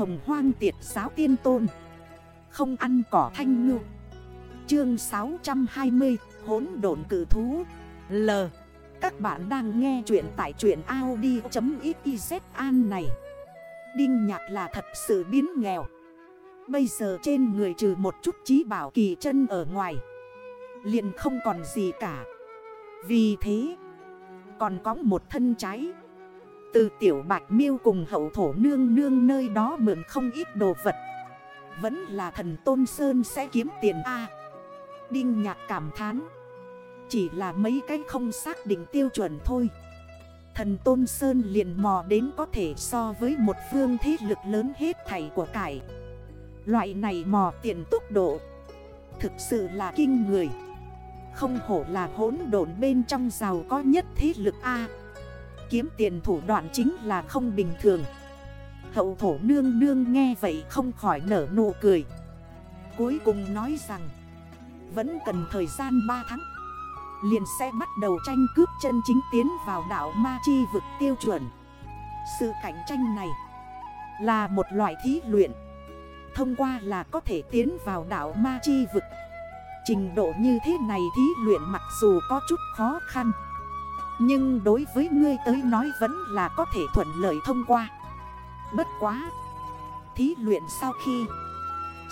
hồng hoang tiệt giáo tiên tôn. Không ăn cỏ thanh ngư. Chương 620 hốn độn cử thú. L. Các bạn đang nghe chuyện tại chuyện Audi.xyz an này. Đinh nhạc là thật sự biến nghèo. Bây giờ trên người trừ một chút trí bảo kỳ chân ở ngoài, liền không còn gì cả. Vì thế, Còn có một thân trái. Từ tiểu bạch miêu cùng hậu thổ nương nương nơi đó mượn không ít đồ vật. Vẫn là thần Tôn Sơn sẽ kiếm tiền A. Đinh nhạc cảm thán. Chỉ là mấy cái không xác định tiêu chuẩn thôi. Thần Tôn Sơn liền mò đến có thể so với một phương thế lực lớn hết thảy của cải. Loại này mò tiền tốc độ. Thực sự là kinh người. Không hổ là hỗn độn bên trong giàu có nhất thế lực A. Kiếm tiền thủ đoạn chính là không bình thường. Hậu thổ nương nương nghe vậy không khỏi nở nụ cười. Cuối cùng nói rằng, Vẫn cần thời gian 3 tháng, Liền sẽ bắt đầu tranh cướp chân chính tiến vào đảo Ma Chi vực tiêu chuẩn. Sự cạnh tranh này Là một loại thí luyện, Thông qua là có thể tiến vào đảo Ma Chi vực. Trình độ như thế này thí luyện mặc dù có chút khó khăn nhưng đối với ngươi tới nói vẫn là có thể thuận lợi thông qua. Bất quá, Thí luyện sau khi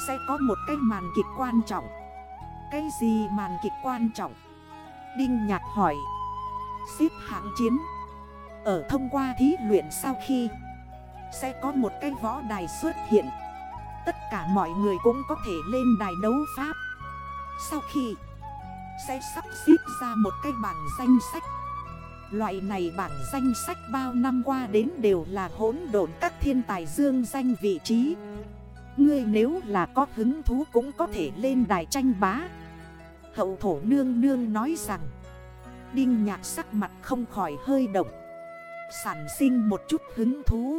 Sẽ có một cái màn kịch quan trọng. Cái gì màn kịch quan trọng? Đinh Nhạc hỏi. Xếp hạng chiến. Ở thông qua thí luyện sau khi Sẽ có một cái võ đài xuất hiện. Tất cả mọi người cũng có thể lên đài đấu pháp. Sau khi Sẽ sắp xếp ra một cái bảng danh sách. Loại này bảng danh sách bao năm qua đến đều là hỗn độn các thiên tài dương danh vị trí. Ngươi nếu là có hứng thú cũng có thể lên đài tranh bá. Hậu thổ nương nương nói rằng, Đinh nhạc sắc mặt không khỏi hơi động. Sản sinh một chút hứng thú.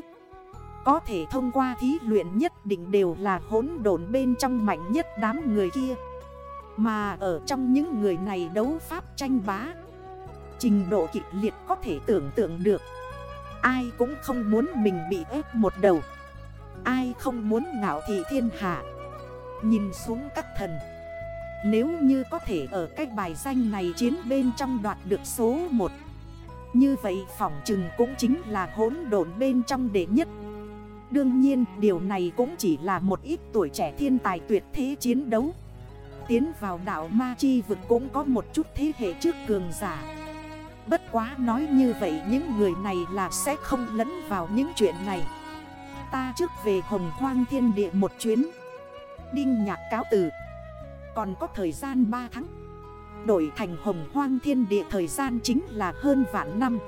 Có thể thông qua thí luyện nhất định đều là hỗn độn bên trong mạnh nhất đám người kia. Mà ở trong những người này đấu pháp tranh bá Trình độ kịch liệt có thể tưởng tượng được. Ai cũng không muốn mình bị ép một đầu. Ai không muốn ngạo thị thiên hạ. Nhìn xuống các thần. Nếu như có thể ở cái bài danh này chiến bên trong đoạt được số 1 Như vậy phỏng chừng cũng chính là hỗn độn bên trong đệ nhất. Đương nhiên, điều này cũng chỉ là một ít tuổi trẻ thiên tài tuyệt thế chiến đấu. Tiến vào đảo Ma Chi vực cũng có một chút thế hệ trước cường giả. Bất quá nói như vậy những người này là sẽ không lẫn vào những chuyện này. Ta trước về hồng hoang thiên địa một chuyến. Đinh nhạc cáo từ. Còn có thời gian 3 tháng. Đổi thành hồng hoang thiên địa thời gian chính là hơn vạn năm.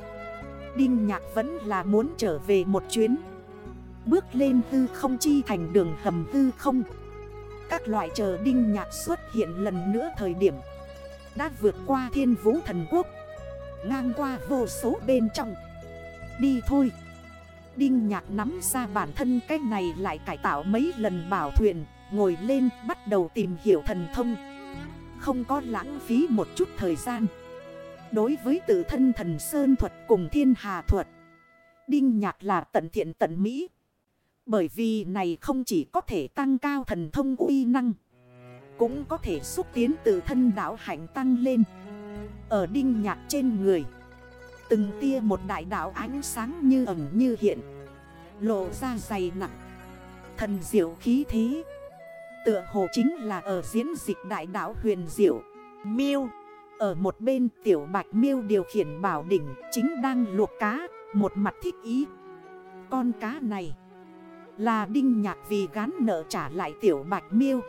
Đinh nhạc vẫn là muốn trở về một chuyến. Bước lên hư không chi thành đường hầm hư không. Các loại chờ đinh nhạc xuất hiện lần nữa thời điểm. Đã vượt qua thiên vũ thần quốc. Ngang qua vô số bên trong. Đi thôi. Đinh nhạc nắm ra bản thân cái này lại cải tạo mấy lần bảo thuyền, Ngồi lên, bắt đầu tìm hiểu thần thông. Không có lãng phí một chút thời gian. Đối với tự thân thần Sơn thuật cùng thiên hà thuật, Đinh nhạc là tận thiện tận mỹ. Bởi vì này không chỉ có thể tăng cao thần thông uy năng, Cũng có thể xúc tiến tự thân đảo hạnh tăng lên. Ở đinh nhạc trên người. Từng tia một đại đảo ánh sáng như ẩm như hiện. Lộ ra dày nặng. Thần diệu khí thế. Tựa hồ chính là ở diễn dịch đại đảo huyền diệu. Miêu. Ở một bên tiểu bạch miêu điều khiển bảo đỉnh Chính đang luộc cá, Một mặt thích ý. Con cá này Là đinh nhạc vì gán nợ trả lại tiểu bạch miêu.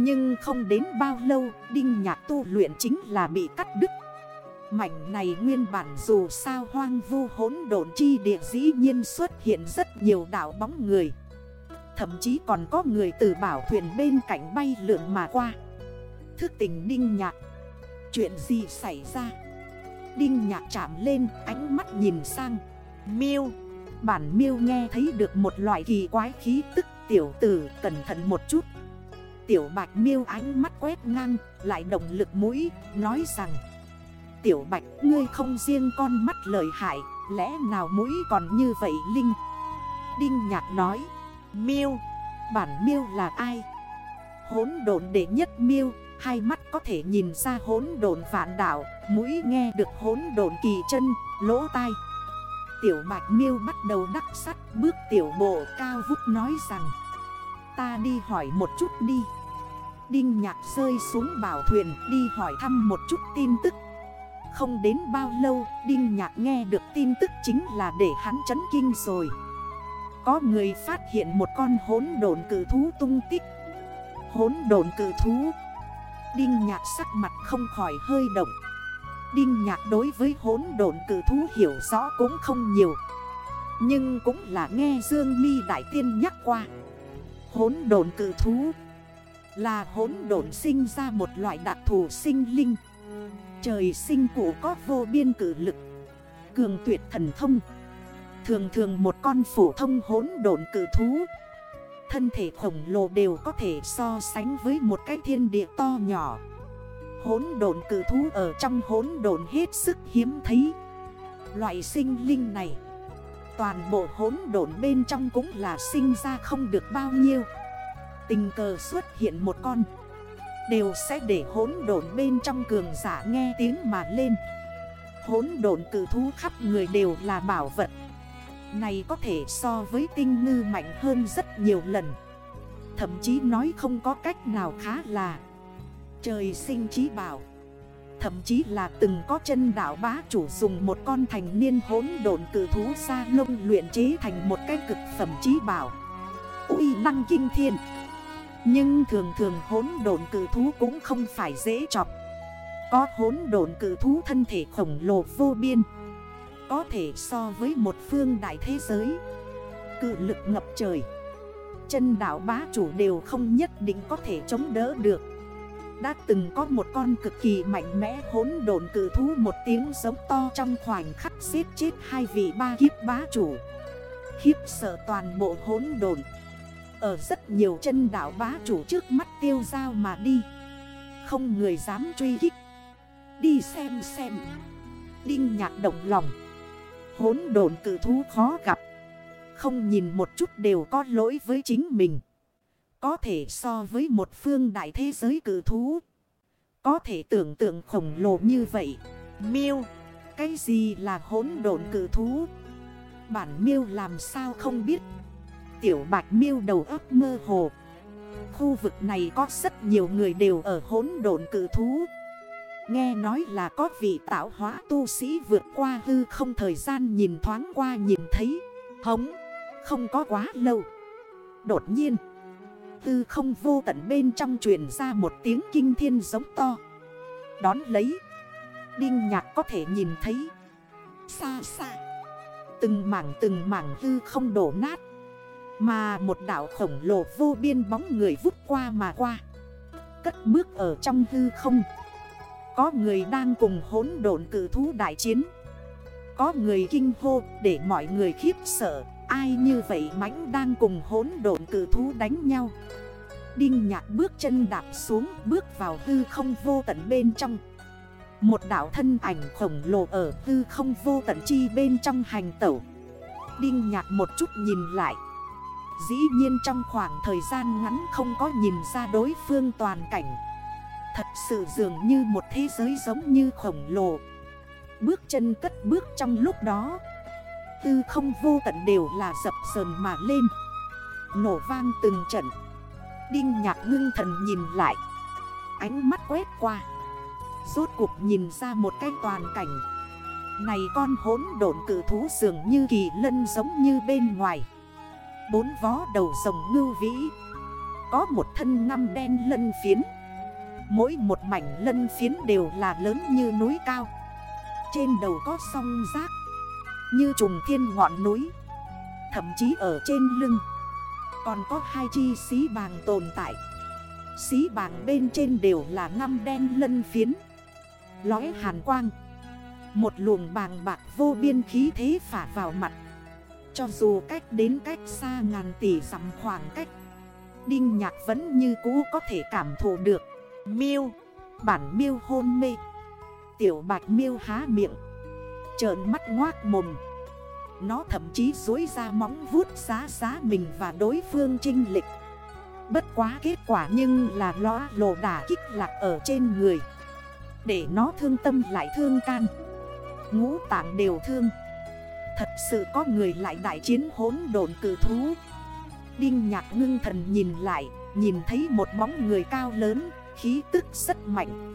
Nhưng không đến bao lâu, Đinh nhạc tu luyện chính là bị cắt đứt. Mảnh này nguyên bản dù sao hoang vu hỗn độn chi địa dĩ nhiên xuất hiện rất nhiều đảo bóng người. Thậm chí còn có người từ bảo thuyền bên cạnh bay lượn mà qua. Thức tình Đinh Nhạc, Chuyện gì xảy ra? Đinh Nhạc chạm lên, ánh mắt nhìn sang. Miêu, Bản miêu nghe thấy được một loại kỳ quái khí tức, tiểu tử cẩn thận một chút. Tiểu bạch miêu ánh mắt quét ngang, Lại động lực mũi, Nói rằng, Tiểu bạch, ngươi không riêng con mắt lợi hại, Lẽ nào mũi còn như vậy Linh? Đinh nhạc nói, Miêu, Bản miêu là ai? Hốn độn đệ nhất miêu, Hai mắt có thể nhìn ra hốn độn vạn đảo Mũi nghe được hốn độn kỳ chân, Lỗ tai. Tiểu bạch miêu bắt đầu đắc sắt Bước tiểu bộ cao vút nói rằng, Ta đi hỏi một chút đi. Đinh nhạc rơi xuống bảo thuyền Đi hỏi thăm một chút tin tức. Không đến bao lâu, Đinh nhạc nghe được tin tức chính là để hắn chấn kinh rồi. Có người phát hiện một con hốn đồn cử thú tung tích. Hốn đồn cử thú. Đinh nhạc sắc mặt không khỏi hơi động. Đinh nhạc đối với hốn đồn cử thú hiểu rõ cũng không nhiều. Nhưng cũng là nghe Dương mi Đại Tiên nhắc qua. Hốn đồn cử thú. Là hỗn độn sinh ra một loại đặc thù sinh linh. Trời sinh cụ có vô biên cử lực, Cường tuyệt thần thông. Thường thường một con phổ thông hỗn độn cử thú, Thân thể khổng lồ đều có thể so sánh với một cái thiên địa to nhỏ. Hỗn độn cử thú ở trong hỗn độn hết sức hiếm thấy. Loại sinh linh này, Toàn bộ hỗn độn bên trong cũng là sinh ra không được bao nhiêu. Tình cờ xuất hiện một con, Đều sẽ để hốn độn bên trong cường giả nghe tiếng mà lên. Hốn độn cử thú khắp người đều là bảo vật, Này có thể so với tinh ngư mạnh hơn rất nhiều lần. Thậm chí nói không có cách nào khá là Trời sinh trí bảo, Thậm chí là từng có chân đảo bá chủ dùng một con thành niên hốn độn cử thú xa lông luyện chế thành một cái cực phẩm trí bảo. Uy năng kinh thiên. Nhưng thường thường hốn độn cử thú cũng không phải dễ chọc. Có hốn độn cử thú thân thể khổng lồ vô biên. Có thể so với một phương đại thế giới. Cự lực ngập trời. Chân đảo bá chủ đều không nhất định có thể chống đỡ được. Đã từng có một con cực kỳ mạnh mẽ hốn đồn cử thú một tiếng giống to trong khoảnh khắc giết chết hai vị ba kiếp bá chủ. Khiếp sợ toàn bộ hốn đồn ở rất nhiều chân đảo bá chủ trước mắt tiêu dao mà đi Không người dám truy kích Đi xem xem Đinh nhạc động lòng Hốn đồn cử thú khó gặp Không nhìn một chút đều có lỗi với chính mình có thể so với một phương đại thế giới cử thú. Có thể tưởng tượng khổng lồ như vậy. Miêu, cái gì là hỗn độn cử thú? Bản miêu làm sao không biết. Tiểu bạch miêu đầu ấp mơ hồ. Khu vực này có rất nhiều người đều ở hỗn độn cử thú. Nghe nói là có vị tạo hóa tu sĩ vượt qua hư không thời gian nhìn thoáng qua nhìn thấy. Hống, không có quá lâu. Đột nhiên. hư không vô tận bên trong truyền ra một tiếng kinh thiên giống to Đón lấy Đinh nhạc có thể nhìn thấy Xa xa Từng mảng từng mảng hư không đổ nát mà một đảo khổng lồ vô biên bóng người vút qua mà qua. Cất bước ở trong hư không. Có người đang cùng hốn độn cử thú đại chiến. Có người kinh hô để mọi người khiếp sợ. Ai như vậy mãnh đang cùng hốn độn cử thú đánh nhau. Đinh nhạc bước chân đạp xuống, bước vào hư không vô tận bên trong. Một đảo thân ảnh khổng lồ ở hư không vô tận chi bên trong hành tẩu. Đinh nhạc một chút nhìn lại Dĩ nhiên trong khoảng thời gian ngắn không có nhìn ra đối phương toàn cảnh. Thật sự dường như một thế giới giống như khổng lồ. Bước chân cất bước trong lúc đó, Tư không vô tận đều là dập sờn mà lên. Nổ vang từng trận. Đinh nhạc ngưng thần nhìn lại. Ánh mắt quét qua. Rốt cuộc nhìn ra một cái toàn cảnh. Này con hốn độn cử thú dường như kỳ lân giống như bên ngoài. Bốn vó đầu rồng ngưu vĩ. Có một thân ngăm đen lân phiến. Mỗi một mảnh lân phiến đều là lớn như núi cao. Trên đầu có song rác như trùng thiên ngọn núi. Thậm chí ở trên lưng, Còn có hai chi xí bàng tồn tại. Xí bàng bên trên đều là ngăm đen lân phiến. Lói hàn quang, Một luồng bàng bạc vô biên khí thế phả vào mặt. Cho dù cách đến cách xa ngàn tỷ dặm khoảng cách, Đinh nhạc vẫn như cũ có thể cảm thụ được. Miêu, Bản miêu hôn mê. Tiểu bạch miêu há miệng, Trợn mắt ngoác mồm. Nó thậm chí dối ra móng vuốt giá giá mình và đối phương trinh lịch. Bất quá kết quả nhưng là lõa lồ đả kích lạc ở trên người. Để nó thương tâm lại thương can. Ngũ tạng đều thương. Thật sự có người lại đại chiến hốn đồn cử thú. Đinh nhạc ngưng thần nhìn lại, Nhìn thấy một bóng người cao lớn, Khí tức rất mạnh.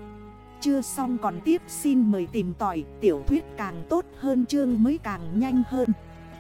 Chưa xong còn tiếp, xin mời tìm tỏi Tiểu thuyết càng tốt hơn, chương mới càng nhanh hơn.